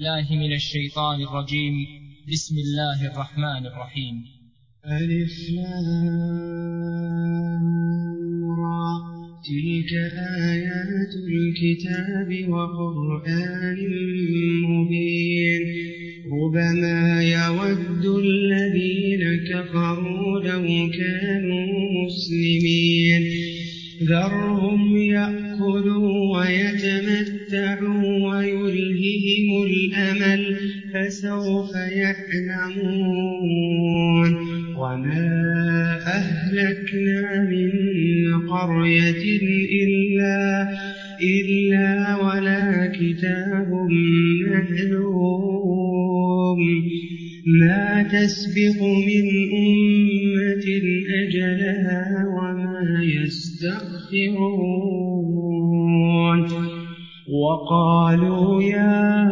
الله من الشيطان الرجيم. بسم الله الرحمن الرحيم. ألف تلك آيات الكتاب وقرآن مبين. ربما يود الذين كفروا لو كانوا مسلمين. ذرهم يأكلون عمل فسوف يعلمون. وما أهلكنا من قرية إلا إلا ولا كتاب معلوم. ما تسبق من أمة أجلها وما يستأخرون. وقالوا يا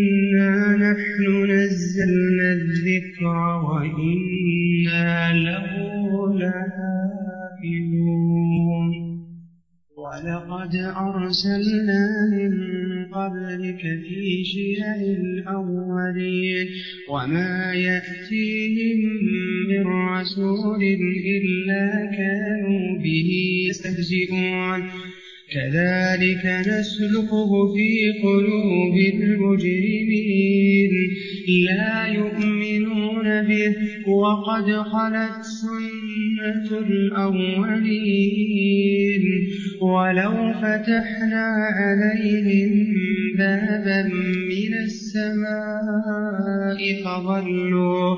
أرسلنا من قبلك في شيء الأولين وما يأتيهم من رسول إلا كانوا به يستهزئون كذلك نسلكه في قلوب المجرمين لا يؤمنون به وقد خلت سنة الأولين. ولو فتحنا عليهم بابا من السماء فظلوا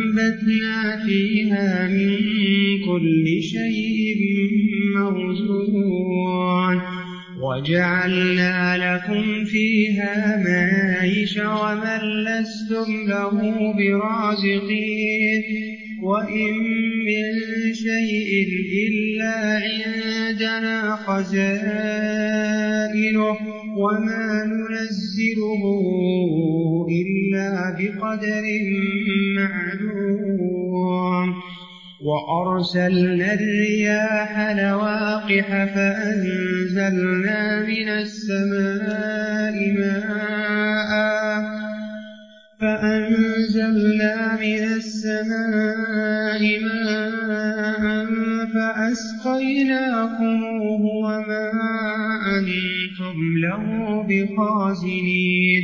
وأنبتنا فيها من كل شيء موزون وجعلنا لكم فيها معيش ومن لستم له برازقين وإن من شيء إلا عندنا خزائنه وما ننزله إلا بقدر معلوم وأرسلنا الرياح لواقح فأنزلنا من السماء ماء فأنزلنا من السماء ماء فأسقيناكموه وما أنتم له بخازنين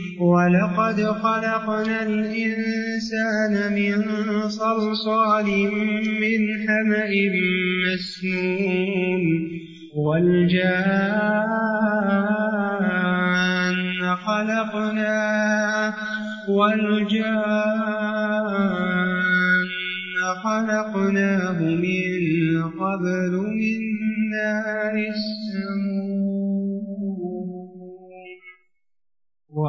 ولقد خلقنا الإنسان من صلصال من حمأ مسنون والجان خلقناه والجان خلقناه من قبل من نار السماء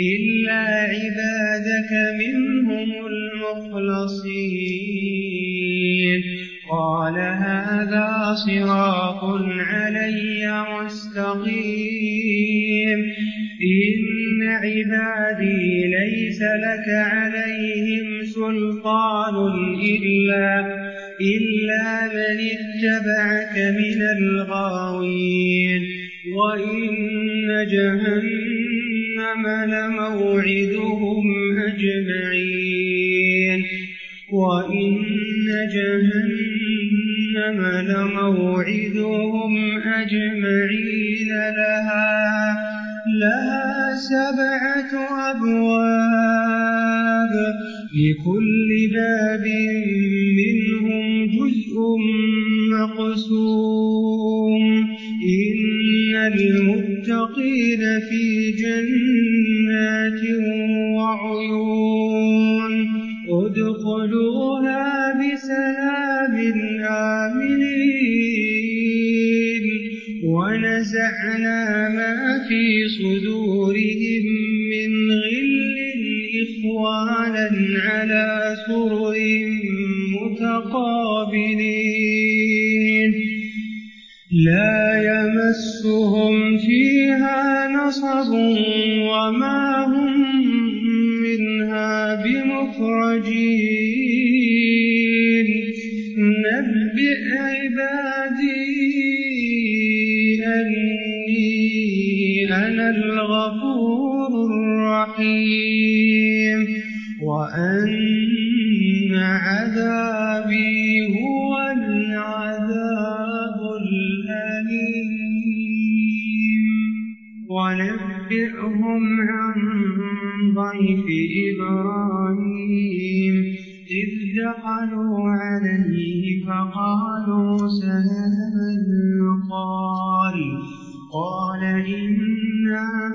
إلا عبادك منهم المخلصين قال هذا صراط علي مستقيم إن عبادي ليس لك عليهم سلطان إلا إلا من اتبعك من الغاوين وإن جهنم آمن موعدهم أجمعين وإن جهنم لموعدهم أجمعين لها لها سبعة أبواب لكل باب منهم جزء مقسوم إن المتقين في ونزعنا ما في صدورهم من غل إخوانا على سرور أنا الغفور الرحيم. وأن عذابي هو العذاب الأليم. ونبئهم عن ضيف إبراهيم. إذ دخلوا عليه فقالوا سلاما قال قال إن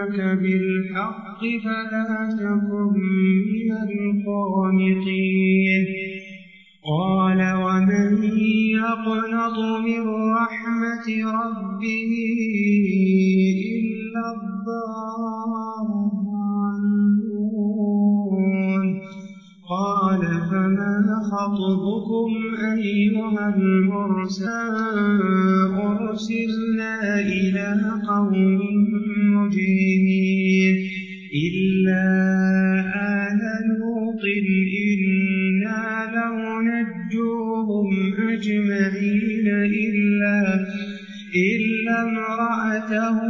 جاءك بالحق فلا تكن من القانطين قال ومن يقنط من رحمة ربه إلا الضالون قال فما خطبكم أيها المرسل أرسلنا إلى قوم مجيد. إلا آل لوط إنا لو أجمعين إلا إلا امرأته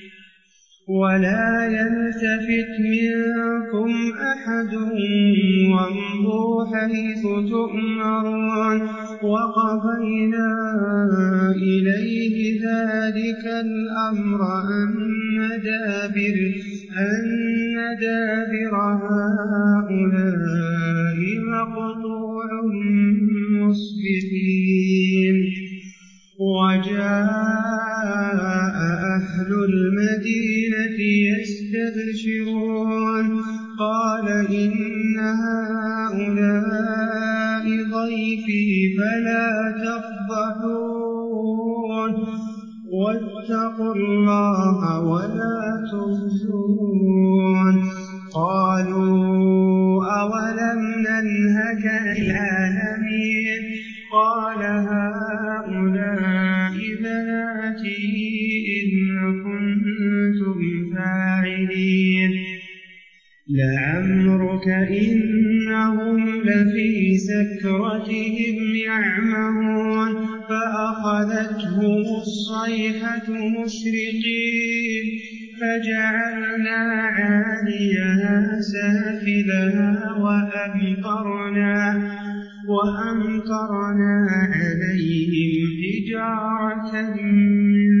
ولا يلتفت منكم أحد وامضوا حيث تؤمرون وقضينا إليه ذلك الأمر أن دابر أن دابر هؤلاء تبشرون قال إن هؤلاء ضيفي فلا تفضحون الآخرين لعمرك إنهم لفي سكرتهم يعمهون فأخذتهم الصيحة مشرقين فجعلنا عاليها سافلها وأمطرنا وأمطرنا عليهم حجارة من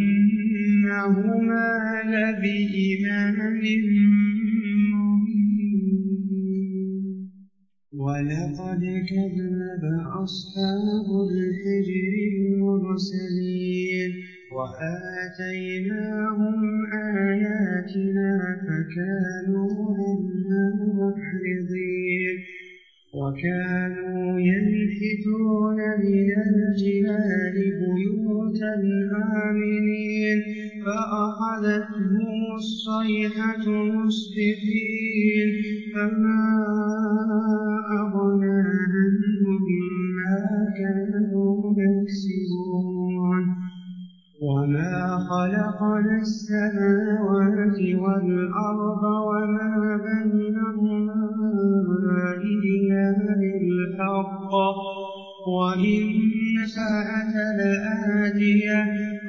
إنهما لبإمام مبين. ولقد كذب أصحاب الحجر المرسلين وآتيناهم آياتنا فكانوا عنها محرضين. وكانوا ينحتون من الجبال بيوتا آمنين. فأخذتهم الصيحة مصبحين فما أغنى عنهم ما كانوا يكسبون وما خلقنا السماوات والأرض وما بينهما إلا بالحق وإن ساعة لآتية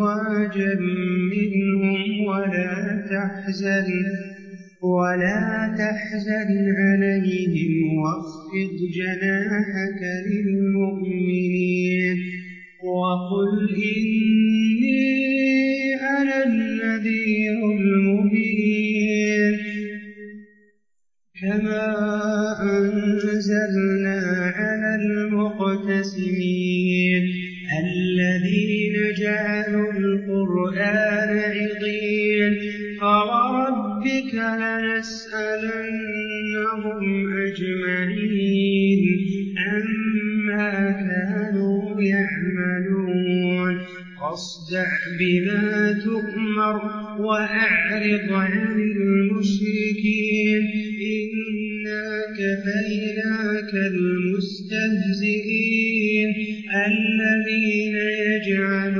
أزواجا منهم ولا تحزن ولا تحزن عليهم واخفض جناحك للمؤمنين. وقل إني أنا النذير المبين. كما أنزلنا ربك لنسألنهم أجمعين. عما كانوا يعملون. فاصدع بما تؤمر وأعرض عن المشركين. إنا كفيناك المستهزئين. الذين يجعلون